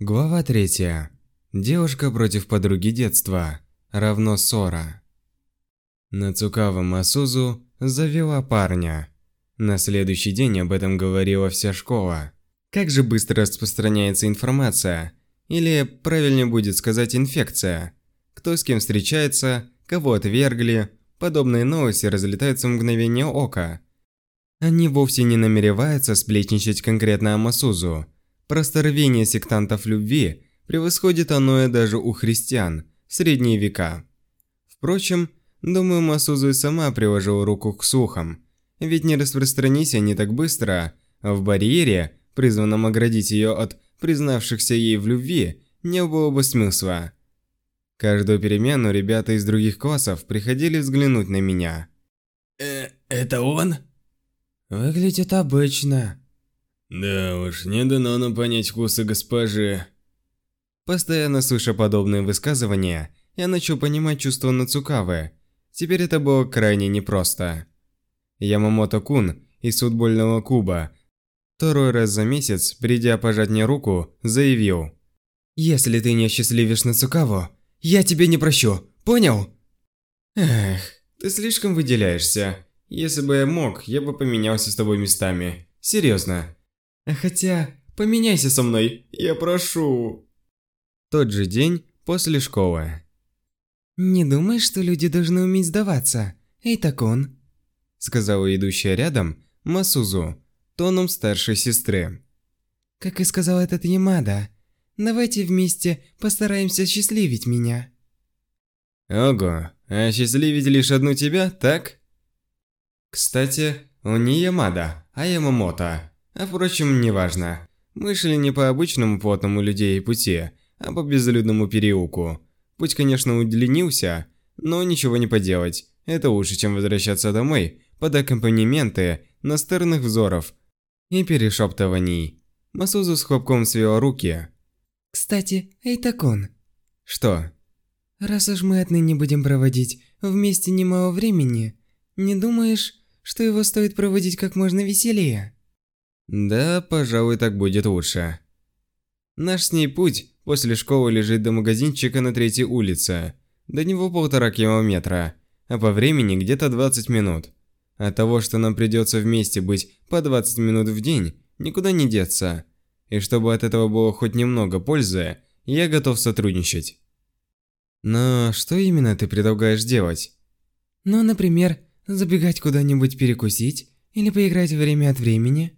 Глава третья. Девушка против подруги детства. Равно ссора. Нацукава Масузу завела парня. На следующий день об этом говорила вся школа. Как же быстро распространяется информация, или правильнее будет сказать инфекция. Кто с кем встречается, кого отвергли, подобные новости разлетаются в мгновение ока. Они вовсе не намереваются сплетничать конкретно о Масузу. Просто рвение сектантов любви превосходит оное даже у христиан в средние века. Впрочем, думаю, Масузу и сама приложила руку к слухам. Ведь не распространись они так быстро, а в барьере, призванном оградить ее от признавшихся ей в любви, не было бы смысла. Каждую перемену ребята из других классов приходили взглянуть на меня. Э, это он? Выглядит обычно. Да уж, не дано нам понять вкусы госпожи. Постоянно слыша подобные высказывания, я начал понимать чувства Нацукавы. Теперь это было крайне непросто. Ямамото-кун из футбольного клуба второй раз за месяц, придя пожать мне руку, заявил. «Если ты не счастливишь Нацукаву, я тебе не прощу, понял?» «Эх, ты слишком выделяешься. Если бы я мог, я бы поменялся с тобой местами. Серьезно. Хотя, поменяйся со мной, я прошу. Тот же день после школы. «Не думаешь, что люди должны уметь сдаваться? Эй, Такон!» Сказала идущая рядом Масузу, тоном старшей сестры. «Как и сказал этот Ямада, давайте вместе постараемся счастливить меня». Ого, а счастливить лишь одну тебя, так? Кстати, он не Ямада, а Ямамото. А впрочем, неважно. Мы шли не по обычному плотному людей пути, а по безлюдному переулку. Путь, конечно, удлинился, но ничего не поделать. Это лучше, чем возвращаться домой под аккомпанементы настырных взоров и перешептываний. Масузу с хлопком свела руки. «Кстати, Эйтакон». «Что?» «Раз уж мы отныне будем проводить вместе немало времени, не думаешь, что его стоит проводить как можно веселее. Да, пожалуй, так будет лучше. Наш с ней путь после школы лежит до магазинчика на третьей улице. До него полтора километра, а по времени где-то 20 минут. От того, что нам придется вместе быть по 20 минут в день, никуда не деться. И чтобы от этого было хоть немного пользы, я готов сотрудничать. Но что именно ты предлагаешь делать? Ну, например, Забегать куда-нибудь перекусить или поиграть время от времени?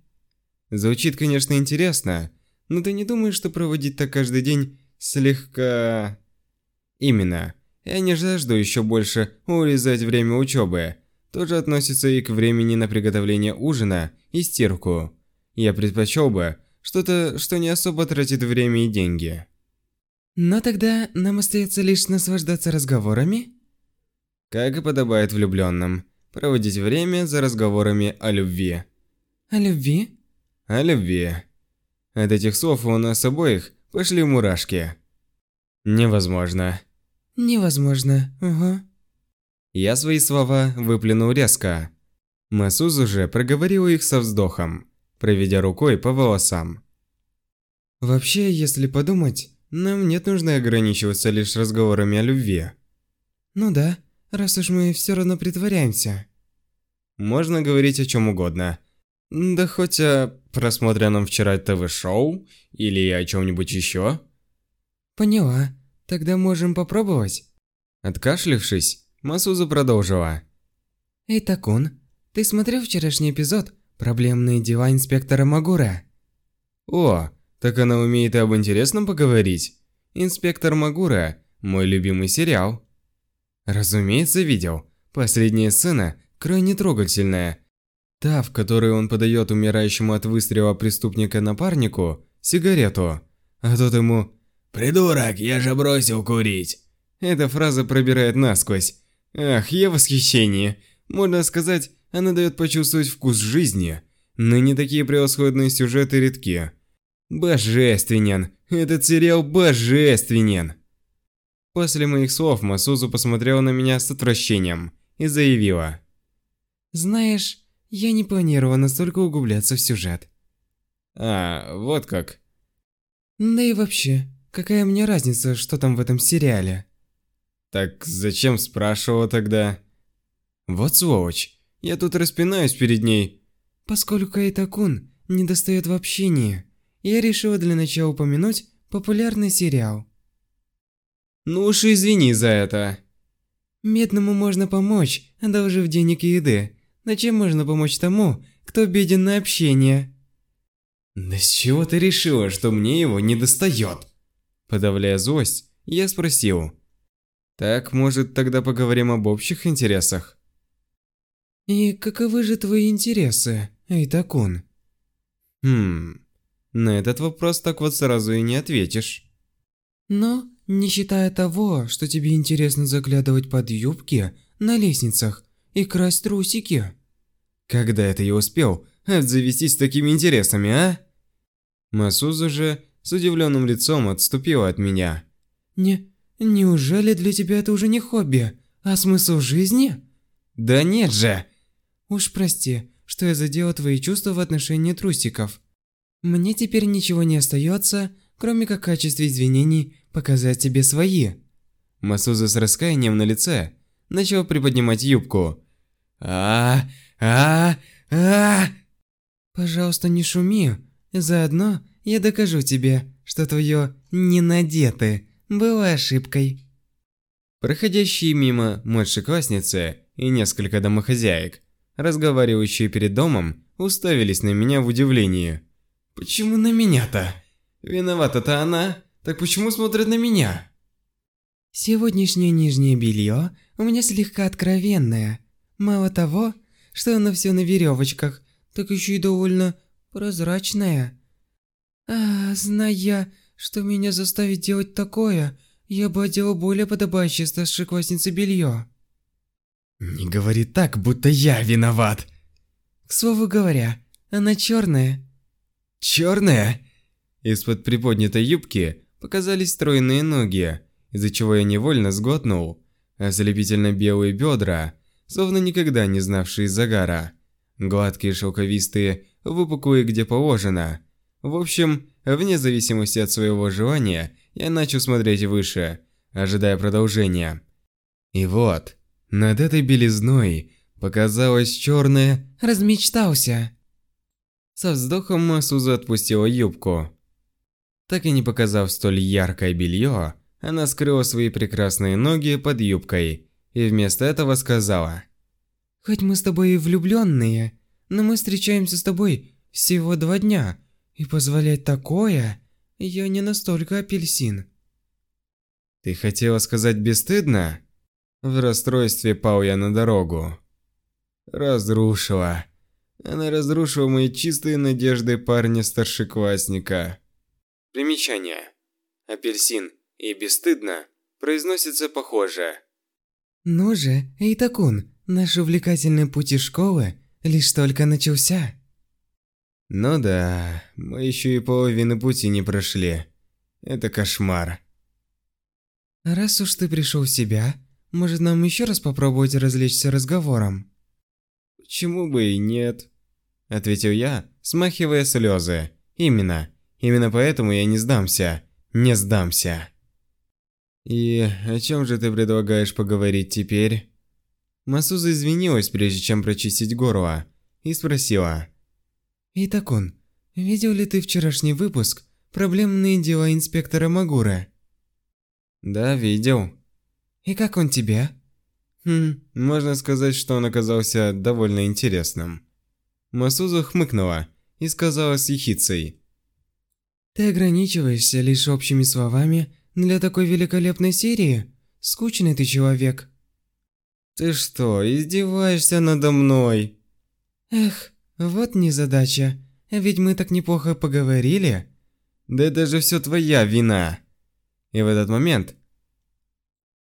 Звучит, конечно, интересно, но ты не думаешь, что проводить так каждый день слегка... Именно. Я не жажду еще больше урезать время учебы. Тоже относится и к времени на приготовление ужина и стирку. Я предпочел бы что-то, что не особо тратит время и деньги. Но тогда нам остается лишь наслаждаться разговорами? Как и подобает влюбленным проводить время за разговорами о любви. О любви? О любви. От этих слов у нас обоих пошли мурашки. Невозможно. Невозможно, угу. Я свои слова выплюнул резко. Масузу же проговорила их со вздохом, проведя рукой по волосам. Вообще, если подумать, нам нет нужды ограничиваться лишь разговорами о любви. Ну да, раз уж мы все равно притворяемся. Можно говорить о чем угодно. Да хоть о просмотренном вчера ТВ-шоу или о чем-нибудь еще. Поняла. Тогда можем попробовать. Откашлившись, Масуза продолжила. Эй, Такун, ты смотрел вчерашний эпизод «Проблемные дела инспектора Магура»? О, так она умеет и об интересном поговорить. Инспектор Магура – мой любимый сериал. Разумеется, видел. Последняя сцена крайне трогательная. Та, в которой он подает умирающему от выстрела преступника напарнику сигарету, а тот ему «Придурок, я же бросил курить!» Эта фраза пробирает насквозь. Ах, я в восхищении. Можно сказать, она дает почувствовать вкус жизни. Но не такие превосходные сюжеты редки. Божественен! Этот сериал божественен! После моих слов Масузу посмотрела на меня с отвращением и заявила. «Знаешь, я не планировала настолько углубляться в сюжет». «А, вот как». Да и вообще, какая мне разница, что там в этом сериале? Так зачем спрашивала тогда? Вот сволочь, я тут распинаюсь перед ней. Поскольку Айтакун не достает в общении, я решила для начала упомянуть популярный сериал. Ну уж извини за это. Медному можно помочь, одолжив денег и еды. Но чем можно помочь тому, кто беден на общение? Да с чего ты решила, что мне его не достает? Подавляя злость, я спросил. Так, может, тогда поговорим об общих интересах? И каковы же твои интересы, Айтакун? Хм, на этот вопрос так вот сразу и не ответишь. Но, не считая того, что тебе интересно заглядывать под юбки на лестницах и красть трусики. Когда это я успел обзавестись такими интересами, а? Масуза же с удивленным лицом отступила от меня. Не, неужели для тебя это уже не хобби, а смысл жизни? Да нет же! Уж прости, что я задела твои чувства в отношении трусиков. Мне теперь ничего не остается, кроме как в качестве извинений показать тебе свои. Масуза с раскаянием на лице начал приподнимать юбку. а а а Пожалуйста, не шуми. Заодно я докажу тебе, что твое «не надеты» было ошибкой. Проходящие мимо младшеклассницы и несколько домохозяек, разговаривающие перед домом, уставились на меня в удивлении. «Почему на меня-то? Виновата-то она, так почему смотрят на меня?» Сегодняшнее нижнее белье у меня слегка откровенное. Мало того, что оно все на веревочках, так еще и довольно прозрачное. А, зная, что меня заставит делать такое, я бы одела более подобающее старшекласснице белье. Не говори так, будто я виноват. К слову говоря, она черная. Черная? Из-под приподнятой юбки показались стройные ноги, из-за чего я невольно сглотнул. Ослепительно белые бедра, словно никогда не знавшие загара. Гладкие, шелковистые, выпуклые где положено. В общем, вне зависимости от своего желания, я начал смотреть выше, ожидая продолжения. И вот, над этой белизной показалось черное Размечтался. Со вздохом Масуза отпустила юбку. Так и не показав столь яркое белье, она скрыла свои прекрасные ноги под юбкой и вместо этого сказала. Хоть мы с тобой и влюбленные, но мы встречаемся с тобой всего два дня, и позволять такое, я не настолько апельсин. Ты хотела сказать бесстыдно? В расстройстве пал я на дорогу. Разрушила. Она разрушила мои чистые надежды парня-старшеклассника. Примечание. Апельсин и бесстыдно произносится похоже. Ну же, Эйтакун, наш увлекательный путь из школы лишь только начался. Ну да, мы еще и половины пути не прошли. Это кошмар. Раз уж ты пришел в себя, может нам еще раз попробовать развлечься разговором? Почему бы и нет? Ответил я, смахивая слезы. Именно. Именно поэтому я не сдамся. Не сдамся. И о чем же ты предлагаешь поговорить теперь? Масуза извинилась, прежде чем прочистить горло, и спросила. Итакун, видел ли ты вчерашний выпуск «Проблемные дела инспектора Магуры»? Да, видел. И как он тебе? Хм, можно сказать, что он оказался довольно интересным. Масуза хмыкнула и сказала с ехицей. Ты ограничиваешься лишь общими словами для такой великолепной серии? Скучный ты человек. Ты что, издеваешься надо мной? Эх, вот незадача. Ведь мы так неплохо поговорили. Да это же все твоя вина. И в этот момент...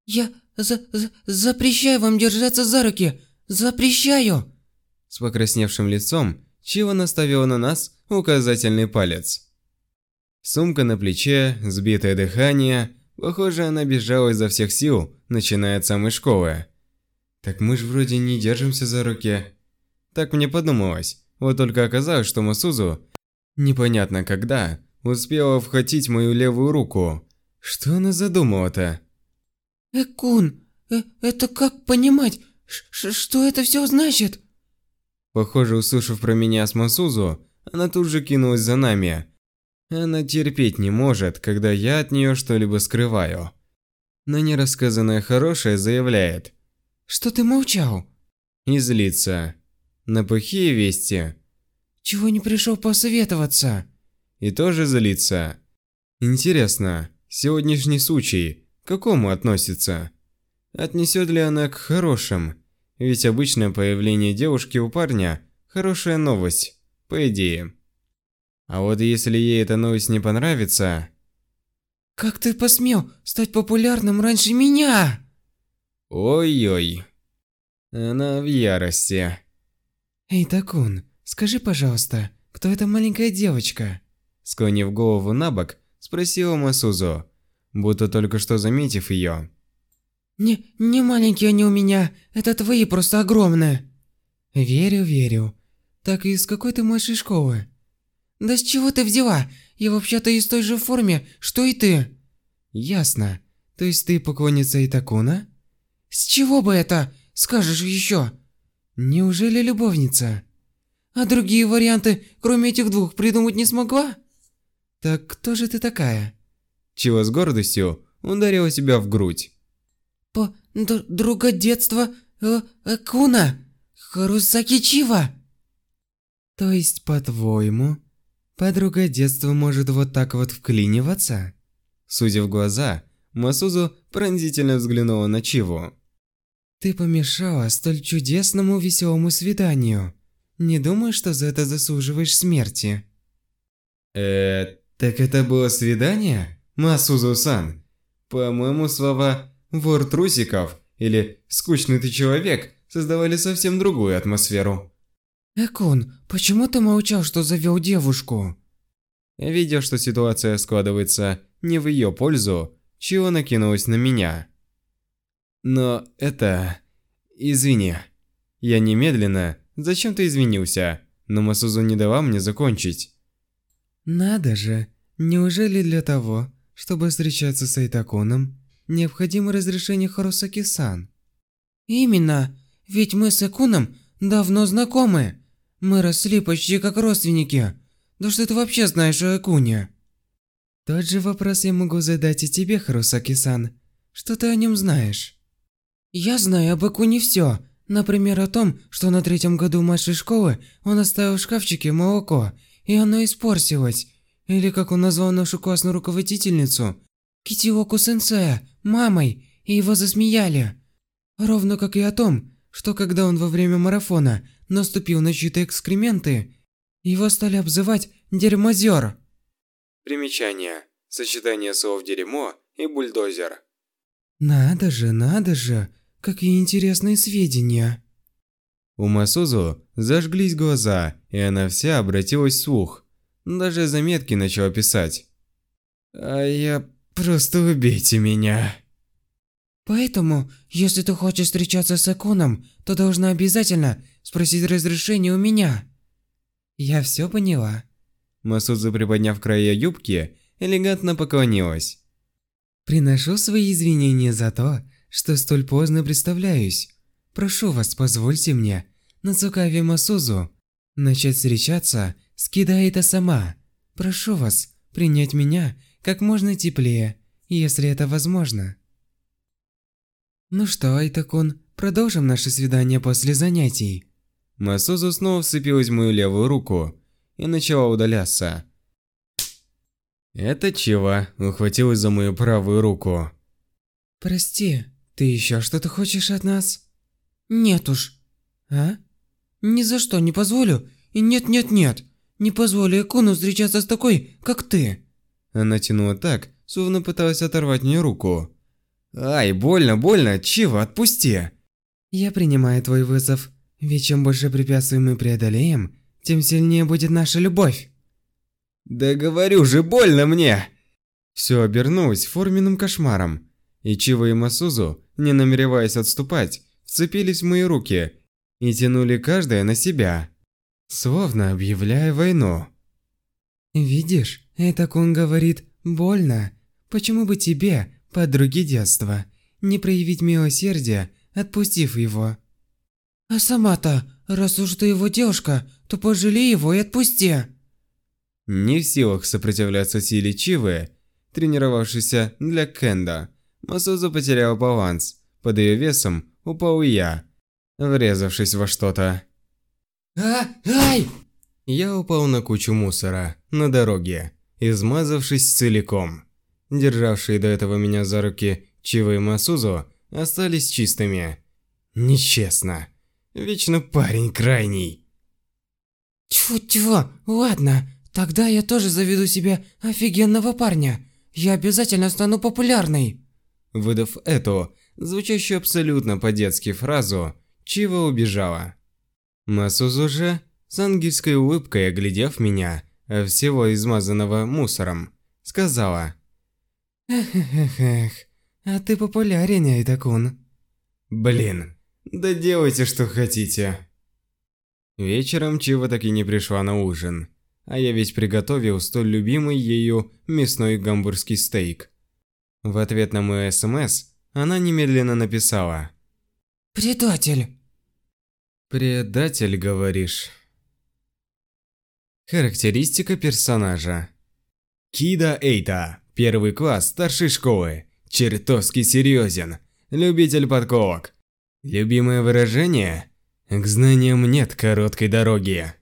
Я за за запрещаю вам держаться за руки. Запрещаю. С покрасневшим лицом Чива наставила на нас указательный палец. Сумка на плече, сбитое дыхание. Похоже, она бежала изо всех сил, начиная от самой школы. Так мы ж вроде не держимся за руки. Так мне подумалось. Вот только оказалось, что Масузу непонятно когда успела вхватить мою левую руку. Что она задумала-то? Экун, э это как понимать? Ш что это все значит? Похоже, услышав про меня с Масузу, она тут же кинулась за нами. Она терпеть не может, когда я от нее что-либо скрываю. Но нерассказанное хорошее заявляет. Что ты молчал? И злится. На плохие вести. Чего не пришел посоветоваться? И тоже злится. Интересно, сегодняшний случай к какому относится? Отнесет ли она к хорошим? Ведь обычное появление девушки у парня – хорошая новость, по идее. А вот если ей эта новость не понравится... Как ты посмел стать популярным раньше меня? Ой-ой. Она в ярости. Эй, Такун, скажи, пожалуйста, кто эта маленькая девочка? Склонив голову на бок, спросила Масузу, будто только что заметив ее. Не, не маленькие они у меня, это твои просто огромные. Верю, верю. Так и из какой ты младшей школы? Да с чего ты взяла? Я вообще-то из той же форме, что и ты. Ясно. То есть ты поклонница Итакуна? С чего бы это? Скажешь еще. Неужели любовница? А другие варианты, кроме этих двух, придумать не смогла? Так кто же ты такая? Чего с гордостью ударила себя в грудь. По друга детства э, Акуна Харусаки Чива. То есть, по-твоему, подруга детства может вот так вот вклиниваться? Судя в глаза, Масузу пронзительно взглянула на Чиву. Ты помешала столь чудесному веселому свиданию. Не думаю, что за это заслуживаешь смерти. Э, так это было свидание? Масузу-сан. По-моему, слова «вор трусиков» или «скучный ты человек» создавали совсем другую атмосферу. Экун, почему ты молчал, что завел девушку? Видя, что ситуация складывается не в ее пользу, Чио накинулась на меня. Но это... Извини. Я немедленно... Зачем ты извинился? Но Масузу не дала мне закончить. Надо же. Неужели для того, чтобы встречаться с Айтаконом, необходимо разрешение Харусаки-сан? Именно. Ведь мы с Акуном давно знакомы. Мы росли почти как родственники. Да что ты вообще знаешь о Акуне? Тот же вопрос я могу задать и тебе, Харусаки-сан. Что ты о нем знаешь? Я знаю об Акуне все. Например, о том, что на третьем году младшей школы он оставил в шкафчике молоко, и оно испортилось. Или как он назвал нашу классную руководительницу, Китиоку-сенсея, мамой, и его засмеяли. Ровно как и о том, что когда он во время марафона наступил на чьи-то экскременты, его стали обзывать «дерьмозер». Примечание. Сочетание слов «дерьмо» и «бульдозер». Надо же, надо же, какие интересные сведения. У Масузу зажглись глаза, и она вся обратилась вслух. Даже заметки начала писать. А я... просто убейте меня. Поэтому, если ты хочешь встречаться с Акуном, то должна обязательно спросить разрешение у меня. Я все поняла. Масуза, приподняв края юбки, элегантно поклонилась. Приношу свои извинения за то, что столь поздно представляюсь. Прошу вас, позвольте мне, Нацукави Масузу, начать встречаться с Кидаита сама. Прошу вас принять меня как можно теплее, если это возможно. Ну что, Айтакун, продолжим наше свидание после занятий. Масузу снова вцепилась в мою левую руку и начала удаляться. Это Чива ухватилась за мою правую руку. Прости, ты еще что-то хочешь от нас? Нет уж. А? Ни за что не позволю. И нет-нет-нет. Не позволю Экуну встречаться с такой, как ты. Она тянула так, словно пыталась оторвать мне руку. Ай, больно, больно, Чива, отпусти. Я принимаю твой вызов. Ведь чем больше препятствий мы преодолеем, тем сильнее будет наша любовь. Да говорю же, больно мне. Все обернулось форменным кошмаром. И Чива и Масузу, не намереваясь отступать, вцепились в мои руки и тянули каждая на себя, словно объявляя войну. Видишь, это он говорит «больно». Почему бы тебе, подруге детства, не проявить милосердие, отпустив его? А сама-то, раз уж ты его девушка, то пожалей его и отпусти. Не в силах сопротивляться силе Чивы, тренировавшейся для кенда, Масузу потерял баланс. Под ее весом упал и я, врезавшись во что-то. А, ай! Я упал на кучу мусора на дороге, измазавшись целиком. Державшие до этого меня за руки Чива и Масузу остались чистыми. Нечестно. Вечно парень крайний. Тьфу-тьфу, ладно, тогда я тоже заведу себе офигенного парня. Я обязательно стану популярной. Выдав эту, звучащую абсолютно по-детски фразу, Чива убежала. Масузу же, с ангельской улыбкой оглядев меня, всего измазанного мусором, сказала Эх, эх, эх, а ты популярен, Айдакун. «Блин, да делайте, что хотите». Вечером Чива так и не пришла на ужин, а я ведь приготовил столь любимый ею мясной гамбургский стейк. В ответ на мой СМС она немедленно написала Предатель. «Предатель, говоришь?» Характеристика персонажа Кида Эйта, первый класс старшей школы, чертовски серьезен, любитель подколок. Любимое выражение? К знаниям нет короткой дороги.